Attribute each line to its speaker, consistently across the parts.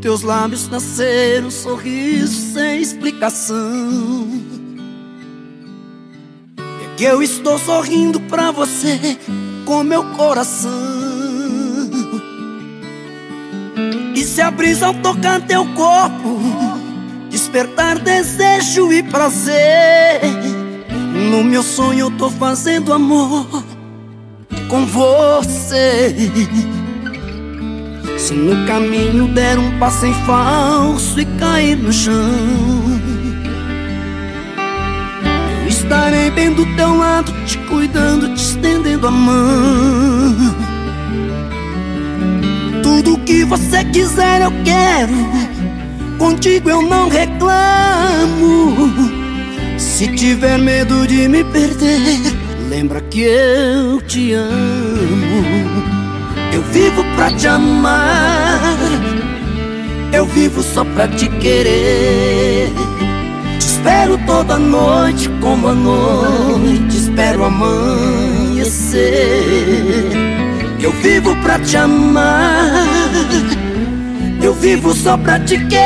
Speaker 1: teus lábios nasceram um sorriso sem explicação. É que eu estou sorrindo pra você com meu coração. E se a brisa ao tocar teu corpo despertar desejo e prazer, no meu sonho eu tô fazendo amor com você. Se no caminho der um passo em falso e cair no chão Eu estarei bem do teu lado, te cuidando, te estendendo a mão. Tudo que você quiser eu quero. Contigo eu não reclamo. Se tiver medo de me perder Lembra que eu te amo eu vivo pra te amar. Eu vivo só pra te querer. Te espero toda noite como a noite Espero amanhecer. Eu vivo pra te amar. Eu vivo só pra te querer.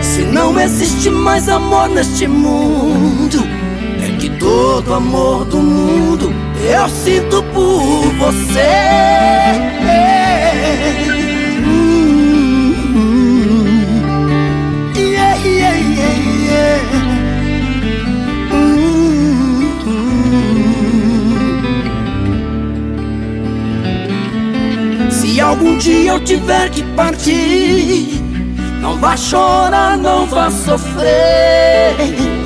Speaker 1: Se não existe mais amor neste mundo todo amor do mundo eu sinto por você. Se algum dia eu tiver que partir, vá chorar, não vá sofrer.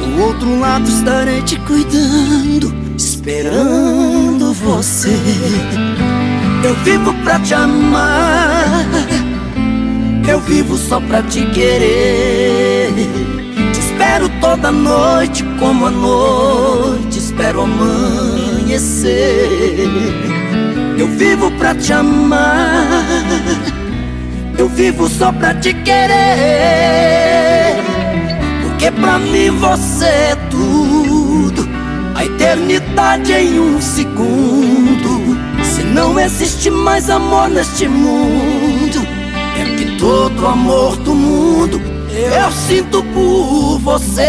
Speaker 1: Do outro lado estarei te cuidando esperando você. Eu vivo pra te amar, eu vivo só pra te querer. Te espero toda noite, como a noite, espero amanhecer. Eu vivo pra te amar, eu vivo só pra te querer. Porque pra mim você é tudo a eternidade em um segundo. Se não existe mais amor neste mundo, é que todo amor do mundo eu sinto por você.